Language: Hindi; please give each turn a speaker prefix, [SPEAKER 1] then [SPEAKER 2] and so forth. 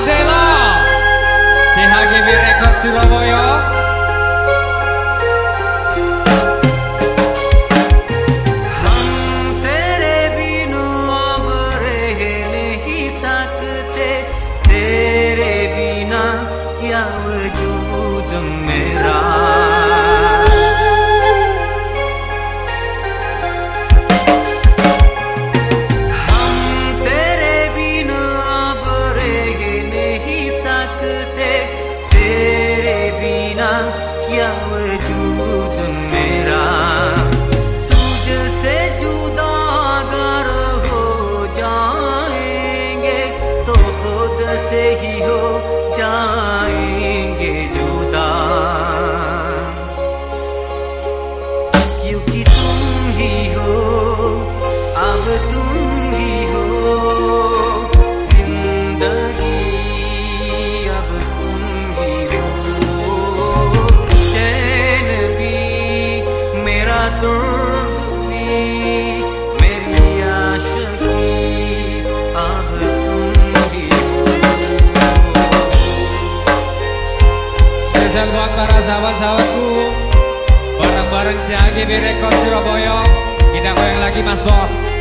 [SPEAKER 1] all day long. Teha give you records
[SPEAKER 2] मेरा तुझसे हो जाएंगे तो खुद से ही हो जाएंगे
[SPEAKER 1] sahabatku Bareng-bareng CAGB Rekor Surabaya Kita goyang lagi mas bos